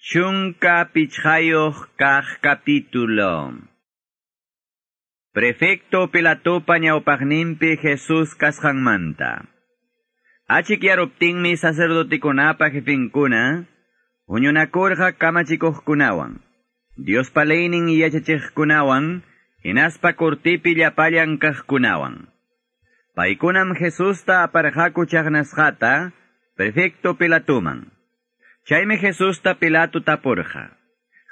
Shunka pichhayoh kah capítulo. Prefecto Pilatopa ñawpaqninpi Jesús kasqanmanta. Achik yaruptinmi sacerdotikunapa jefinkuna, huñunakurqa kamachikuqkunawan. Dios paleynin yachachiqkunawan, hinaspa kurtipi llapallan kaqkunawan. Paykunam Jesusta aparqaku chaqnasqata, prefecto Pilatuman. Chayme Jesusta Pilato tapurja.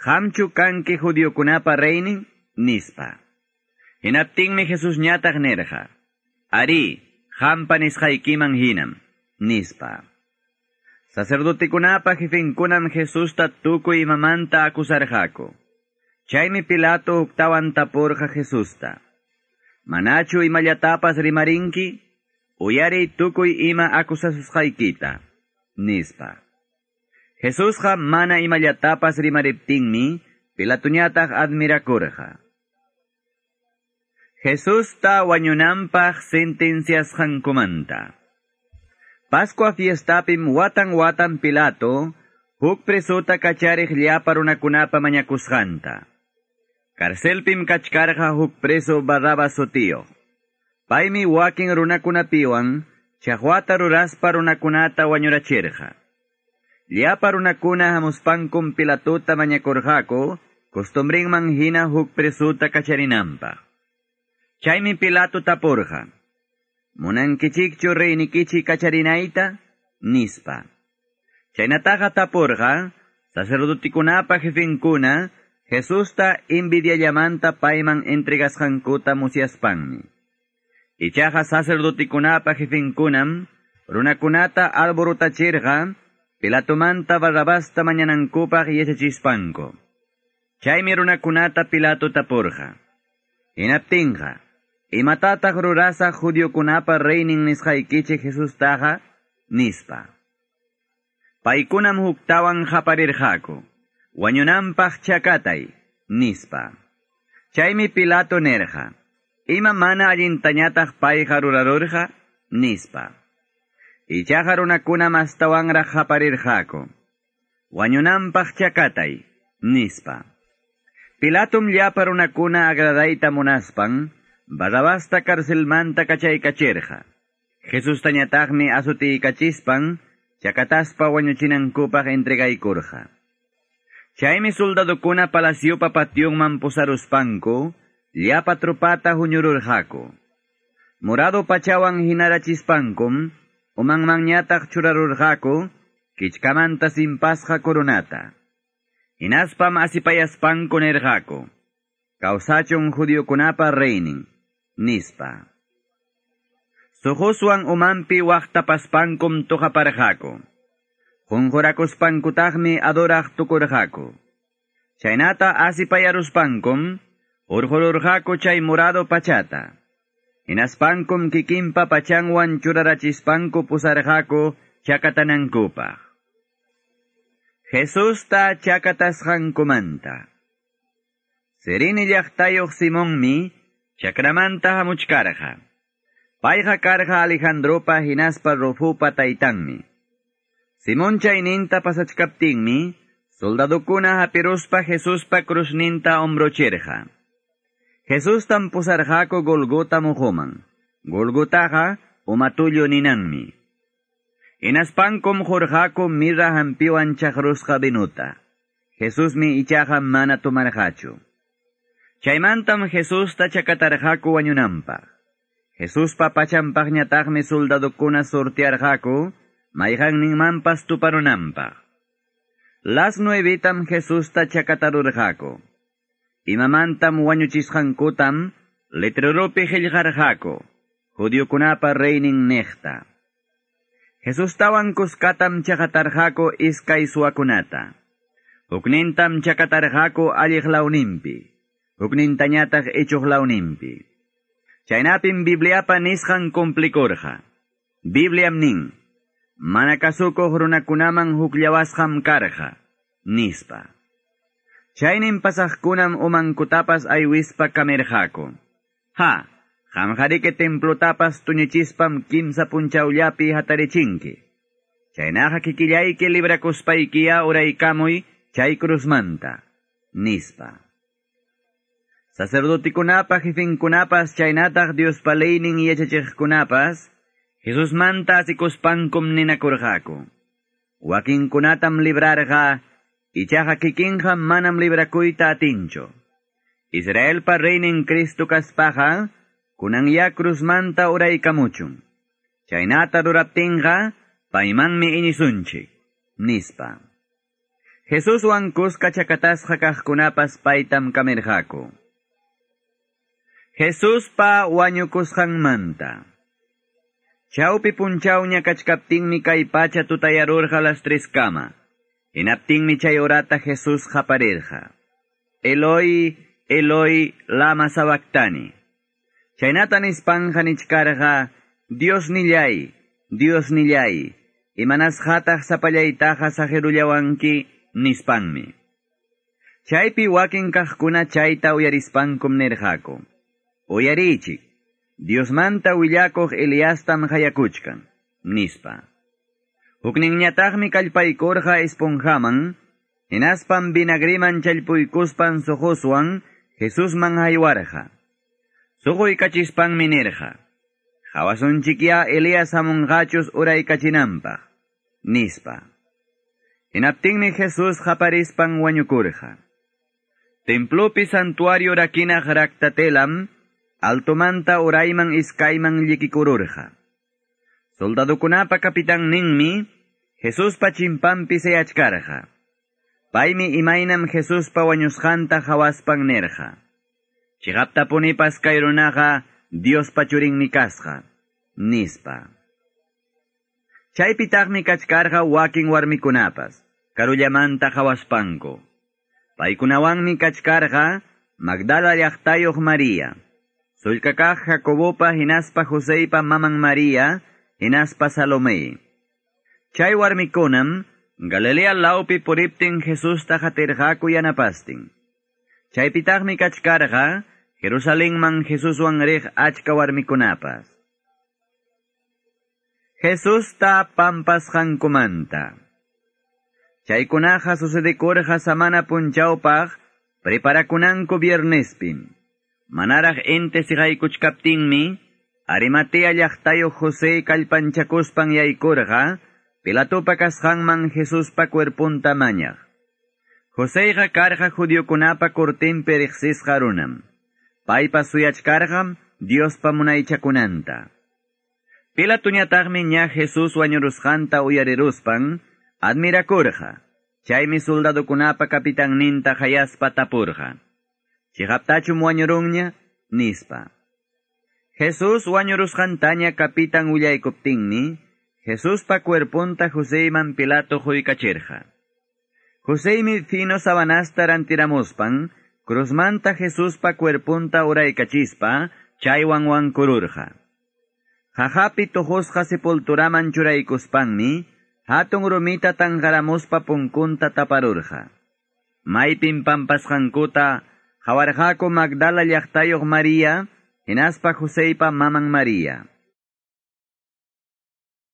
Hamchu kanki judiokunapa reinin nispa. Hinaptingmi Jesús ñataq nerja. Ari, hampa nisqaykiman hinam, nispa. Sacerdotikunapa jefinkunam Jesusta tukuy imamanta akusarjako. Chaymi Pilato uktawan tapurja Jesusta. Manachu imallatapas rimarinki, uyari tukuy ima akusasqaykita, nispa. Jesusqa mana imallatapas rimariptinmi, Pilatuñataq admirakurqa. Jesusta wañunampaq sentenciasqankumanta. Pascua fiestapim watan watan Pilato, huk presuta kachariq llapa runakunapa mañakusqanta. Karcelpim kachkarqa huk preso Barrabas sotiyo. Paymi wakin runakunapiwan, chaqwata ruraspa runakunata wañurachirqa. Llapa runakuna hamuspankum Pilatuta mañakurqaku, costumbrinman hina huk presuta kacharinampa. Chaymi Pilato tapurqa. Munankichikchu reynikichi kacharinaita? Nispa. Chaynataqa tapurqa, sacerdotikunapa jefinkuna, Jesusta invidiallamanta payman entregasqankuta musyaspanmi. Ichaqa sacerdotikunapa jefinkunam, runakunata alborotachirqa, Pilatomanta Barrabasta mañanankupaq yachachispanko. Chaymi runakunata Pilato tapurqa. Hinaptinqa, imatataq rurasa judiokunapa reinin nisqaykichi Jesustaqa, nispa. Paykunam huktawan qaparirqaku. Wañunampaq chakatay, nispa. Chaymi Pilato nerja. Ima mana allintañataq payqa rurarurqa, nispa. Ichaqa runakuna mastawanraq qaparirqaku. Wañunampaq chakatay, nispa. Pilatum llapa runakuna agradayta munaspan, Barrabasta karcelmanta kachaykachirqa. Jesustañataqmi asutiykachispan, chakataspa wañuchinankupaq entregaykurqa. Chaymi soldadokuna palaciopa patyunman pusaruspanku, llapa tropata huñururqaku. Morado pachawan hinarachispankum, umanmanñataq churarurqaku, kichkamanta simpasqa coronata. Hinaspam asipayaspanku nerqaku. Kausachun judiokunapa reinin, nispa. Sujuswan umanpi waqtapaspankum tuqaparqaku. Junjurakuspangkutaqmi adoraq tukurqaku. Chaynata asipayaruspankum, urjururqaku chay morado pachata. Hinaspankum kikimpa pachanwan churarachispanku pusarqaku chakatanankupaq. Jesusta chakatasqankumanta. Serini llaqtayuq Simonmi chakramanta hamuchkarqa. Payqa karqa Alejandropa hinaspa Rufupa taytanmi. Simon chayninta pasachkaptinmi, soldadukuna hapiruspa Jesuspa cruzninta ombrochirqa. Jesustam pusarqaku Golgota muhuman. Golgotaqa umatullo ninanmi. Inaspankum jorqaku mirra hampiwan chaqrusqa binuta. Jesusmi ichaqa mana tumarqachu. Chaymantam Jesusta chakatarqaku wañunampaq. Jesuspa pachanpaqñataqmi soldadukuna sortiarqaku, mayqanninmanpas tuparunanpaq. Las nuevitam Jesusta chakatarurqaku. Imamantam wañuchisqankutam letreropi qillqarqaku, judiokunapa reinin neqta. Jesustawan kuskatam chakatarqaku iskay suwakunata. Huknintam chakatarqaku alliqlawnimpi, huknintañataq ichuqlawnimpi. Chaynapim Bibliapa nisqan complicorja. Bibliam nin, manakasukuq runakunaman hukllawasqam karja, nispa. Chaynin pasaqkunam umankutapas aywispa kamirqaku. Ha, qamqariki templotapas tuñuchispam kimsa punchawllapi hatarichinki. Chaynaqa kikillayki librakuspaykiya uraykamuy chay cruzmanta, nispa. Sacerdotikunapa jefinkunapas chaynataq Dios paleynin yachachiqkunapas, Jesus manta asikuspankum ninakurqaku. Wakinkunatam librarqa, ichaqa kikinqa manam librakuyta atincho. Israelpa reinin Cristo kaspaqa, kunan ya cruzmanta uraykamuchun. Chaynata duraptinqa, paymanmi inisunchik, nispa. Jesus wan kuska chakatasqa kaqkunapas paytam kamirqaku. Jesus pa manta. Chaupi punchawña kachkaptinmi kay pacha tutayarurqa las tres kama. Inaptinmi chay orata Jesus japarirqa. Eloi, Eloi, lama sabactani. Chaynata nispanja nichkarqa, Dios nillay, Dios nillay. Imanas hataq sapallaytaqa sajerullawanki nispanmi. Chaypi wakin kaqkuna chayta uyarispankum nirqaku. Oyarichik, Dios manta willakoq Eliastam hayakuchkan, nispa. Hukninñataqmi kallpaykurqa esponjaman, hinaspam vinagriman challpuykuspan sohoswan Jesusman haywarqa. Suqoy kachispan minirqa. Hawasunchikya Elias hamunqachus uray kachinanpaq, nispa. Hinaptinmi Jesús haparispan wañukurqa. Templopi santuario rakinaq raktatelam, altomanta urayman iskayman llikikururqa. Soldadukunapa kapitan ninmi, Jesuspa chimpanpi sayachkarqa. Paymi imaynam Jesuspa wañusqanta hawaspan nerqa. Chigapta punipas kay runaqa Diospa churinmi kasqa, nispa. Chaypitaqmi kachkarqa wakin warmikunapas, karullamanta hawaspanko. Paykunawanmi kachkarqa Magdala llaqtayuq María, Sulkakaj Jacobopa hinaspa Joseipa maman María, hinaspa Salomé. Chay warmikunam, Galilea laupi puriptin Jesús tajatirjaku yanapastin. Chaypitaqmi kachkarqa, Jerusalemman Jesuswan riq achka warmikunapas. Jesús ta pampas hankumanta. Chaykunaqa sucedikurqa samana punchawpaq, preparakunanku viernespim. Manaraq ente siqaykuchkaptinmi, Arimatea llaqtayo José kallpanchakuspan yaykurqa, Pilatupa kasqanman Jesuspa cuerpunta mañaq. Joséqa karqa judiokunapa kurtinpi riqsisqa runam. Paypa suyachkarqam Diospa munaychakunanta. Pilatuñataqmi ña Jesus wañurusqanta uyariruspan, admirakurqa. Chaymi soldadukunapa kapitanninta hayaspa tapurqa. Chihaptachum wañurunña, nispa. Jesús wañurusqantaña kapitan willaykuptinmi, Jesuspa cuerpunta Joseiman Pilato huykachirqa. Joseimi fino sabanasta rantiramuspan, cruzmanta Jesuspa cuerpunta uraykachispa, chaywan wankururqa. Jajapi tohosqa sepulturaman churaykuspanmi, hatun rumita tanqaramuspa punkunta taparurqa. Maypin pampasqankuta, Hawarjako Magdala llaqtayuq María, hinaspa Joseipa maman María.